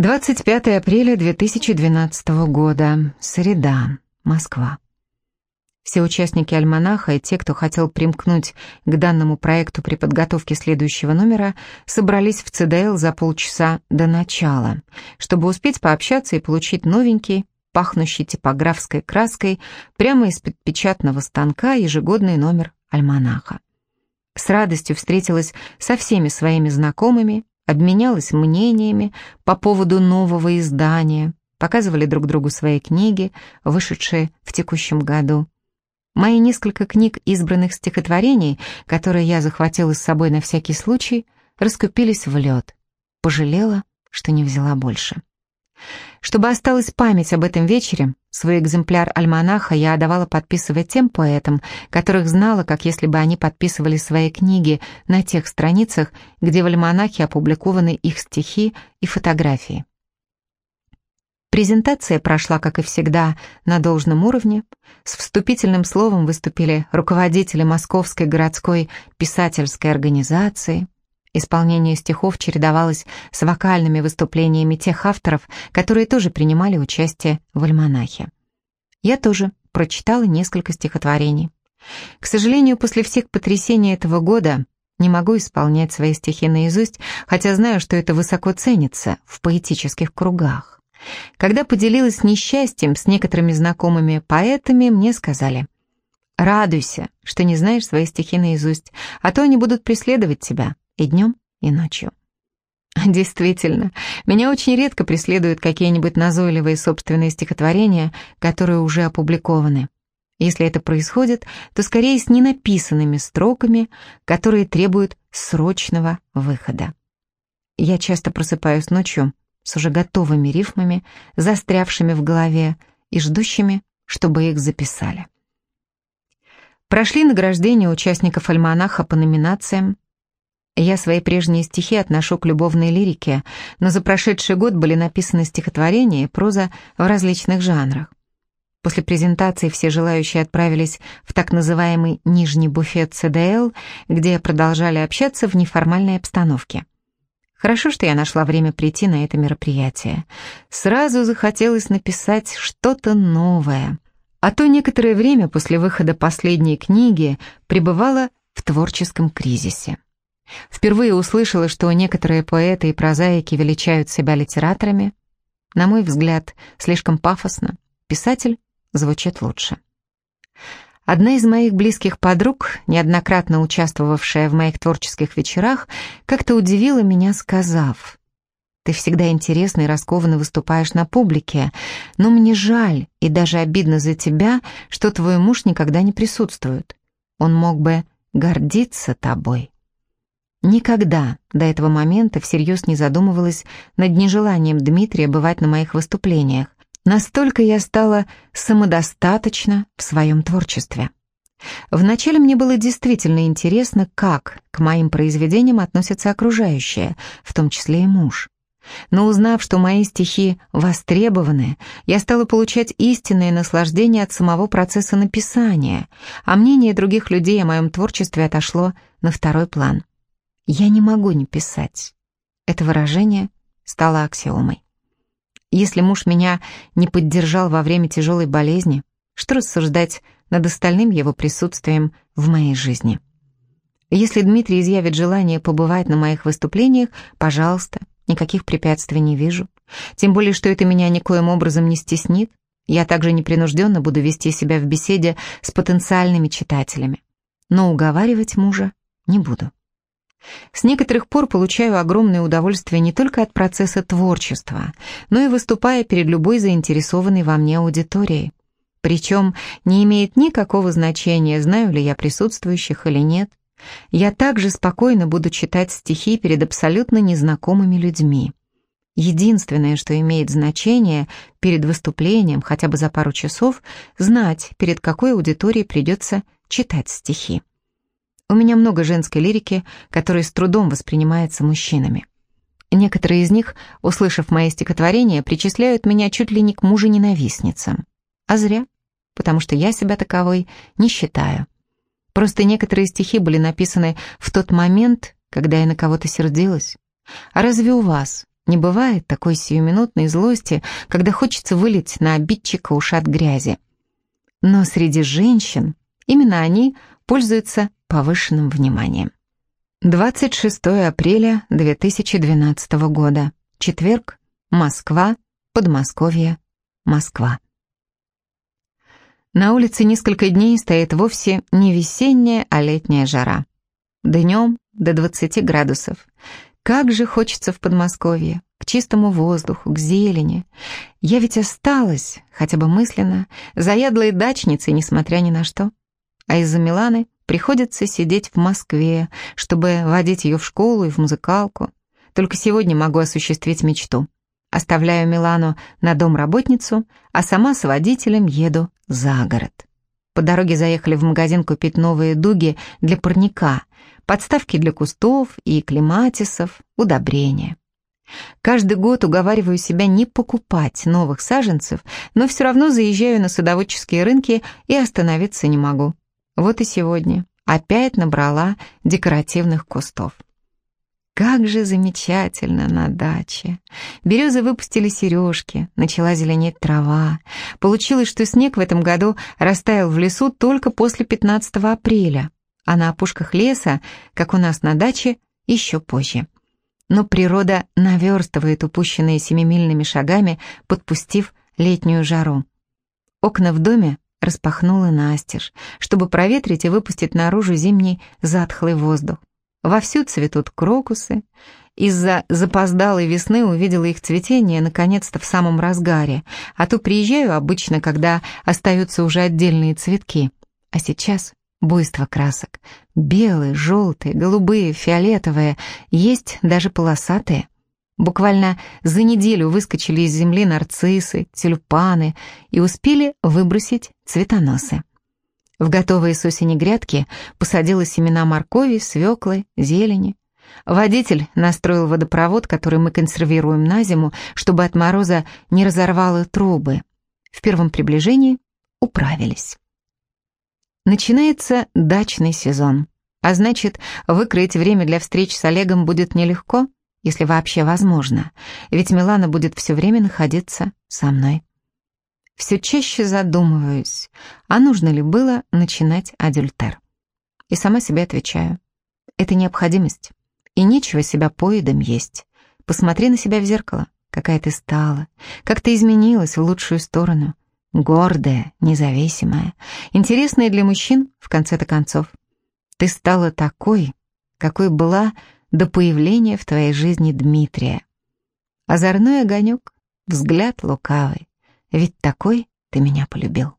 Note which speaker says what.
Speaker 1: 25 апреля 2012 года. Среда. Москва. Все участники альманаха и те, кто хотел примкнуть к данному проекту при подготовке следующего номера, собрались в ЦДЛ за полчаса до начала, чтобы успеть пообщаться и получить новенький, пахнущий типографской краской, прямо из-под печатного станка ежегодный номер альманаха. С радостью встретилась со всеми своими знакомыми, обменялась мнениями по поводу нового издания, показывали друг другу свои книги, вышедшие в текущем году. Мои несколько книг избранных стихотворений, которые я захватила с собой на всякий случай, раскупились в лед. Пожалела, что не взяла больше. Чтобы осталась память об этом вечере, свой экземпляр альманаха я отдавала подписывать тем поэтам, которых знала, как если бы они подписывали свои книги на тех страницах, где в альманахе опубликованы их стихи и фотографии. Презентация прошла, как и всегда, на должном уровне. С вступительным словом выступили руководители Московской городской писательской организации. Исполнение стихов чередовалось с вокальными выступлениями тех авторов, которые тоже принимали участие в альманахе. Я тоже прочитала несколько стихотворений. К сожалению, после всех потрясений этого года не могу исполнять свои стихи наизусть, хотя знаю, что это высоко ценится в поэтических кругах. Когда поделилась несчастьем с некоторыми знакомыми поэтами, мне сказали, «Радуйся, что не знаешь свои стихи наизусть, а то они будут преследовать тебя и днем, и ночью». Действительно, меня очень редко преследуют какие-нибудь назойливые собственные стихотворения, которые уже опубликованы. Если это происходит, то скорее с ненаписанными строками, которые требуют срочного выхода. Я часто просыпаюсь ночью с уже готовыми рифмами, застрявшими в голове и ждущими, чтобы их записали. Прошли награждения участников альманаха по номинациям. Я свои прежние стихи отношу к любовной лирике, но за прошедший год были написаны стихотворения и проза в различных жанрах. После презентации все желающие отправились в так называемый «нижний буфет ЦДЛ», где продолжали общаться в неформальной обстановке. Хорошо, что я нашла время прийти на это мероприятие. Сразу захотелось написать что-то новое. А то некоторое время после выхода последней книги пребывала в творческом кризисе. Впервые услышала, что некоторые поэты и прозаики величают себя литераторами. На мой взгляд, слишком пафосно. Писатель звучит лучше. Одна из моих близких подруг, неоднократно участвовавшая в моих творческих вечерах, как-то удивила меня, сказав, «Ты всегда интересно и раскованно выступаешь на публике, но мне жаль и даже обидно за тебя, что твой муж никогда не присутствует. Он мог бы гордиться тобой». Никогда до этого момента всерьез не задумывалась над нежеланием Дмитрия бывать на моих выступлениях, Настолько я стала самодостаточна в своем творчестве. Вначале мне было действительно интересно, как к моим произведениям относятся окружающие, в том числе и муж. Но узнав, что мои стихи востребованы, я стала получать истинное наслаждение от самого процесса написания, а мнение других людей о моем творчестве отошло на второй план. «Я не могу не писать». Это выражение стало аксиомой. Если муж меня не поддержал во время тяжелой болезни, что рассуждать над остальным его присутствием в моей жизни? Если Дмитрий изъявит желание побывать на моих выступлениях, пожалуйста, никаких препятствий не вижу. Тем более, что это меня никоим образом не стеснит. Я также непринужденно буду вести себя в беседе с потенциальными читателями. Но уговаривать мужа не буду. С некоторых пор получаю огромное удовольствие не только от процесса творчества, но и выступая перед любой заинтересованной во мне аудиторией. Причем не имеет никакого значения, знаю ли я присутствующих или нет. Я также спокойно буду читать стихи перед абсолютно незнакомыми людьми. Единственное, что имеет значение перед выступлением, хотя бы за пару часов, знать, перед какой аудиторией придется читать стихи. У меня много женской лирики, которая с трудом воспринимается мужчинами. Некоторые из них, услышав мои стихотворения, причисляют меня чуть ли не к мужу-ненавистницам. А зря, потому что я себя таковой не считаю. Просто некоторые стихи были написаны в тот момент, когда я на кого-то сердилась. А разве у вас Не бывает такой сиюминутной злости, когда хочется вылить на обидчика ушат грязи. Но среди женщин именно они пользуются повышенным вниманием. 26 апреля 2012 года. Четверг. Москва. Подмосковье. Москва. На улице несколько дней стоит вовсе не весенняя, а летняя жара. Днем до 20 градусов. Как же хочется в Подмосковье, к чистому воздуху, к зелени. Я ведь осталась, хотя бы мысленно, заядлой дачницей, несмотря ни на что. А из-за Миланы приходится сидеть в Москве, чтобы водить ее в школу и в музыкалку. Только сегодня могу осуществить мечту. Оставляю Милану на домработницу, а сама с водителем еду за город. По дороге заехали в магазин купить новые дуги для парника, подставки для кустов и клематисов, удобрения. Каждый год уговариваю себя не покупать новых саженцев, но все равно заезжаю на садоводческие рынки и остановиться не могу. Вот и сегодня опять набрала декоративных кустов. Как же замечательно на даче. Березы выпустили сережки, начала зеленеть трава. Получилось, что снег в этом году растаял в лесу только после 15 апреля, а на опушках леса, как у нас на даче, еще позже. Но природа наверстывает упущенные семимильными шагами, подпустив летнюю жару. Окна в доме распахнула настежь, чтобы проветрить и выпустить наружу зимний затхлый воздух. Вовсю цветут крокусы. Из-за запоздалой весны увидела их цветение наконец-то в самом разгаре, а то приезжаю обычно, когда остаются уже отдельные цветки. А сейчас буйство красок. Белые, желтые, голубые, фиолетовые, есть даже полосатые. Буквально за неделю выскочили из земли нарциссы, тюльпаны и успели выбросить цветоносы. В готовые с осени грядки посадила семена моркови, свеклы, зелени. Водитель настроил водопровод, который мы консервируем на зиму, чтобы от мороза не разорвало трубы. В первом приближении управились. Начинается дачный сезон, а значит, выкроить время для встреч с Олегом будет нелегко, если вообще возможно, ведь Милана будет все время находиться со мной все чаще задумываюсь, а нужно ли было начинать адюльтер. И сама себе отвечаю. Это необходимость. И нечего себя поедом есть. Посмотри на себя в зеркало. Какая ты стала. Как ты изменилась в лучшую сторону. Гордая, независимая. Интересная для мужчин, в конце-то концов. Ты стала такой, какой была до появления в твоей жизни Дмитрия. Озорной огонек, взгляд лукавый. Ведь такой ты меня полюбил.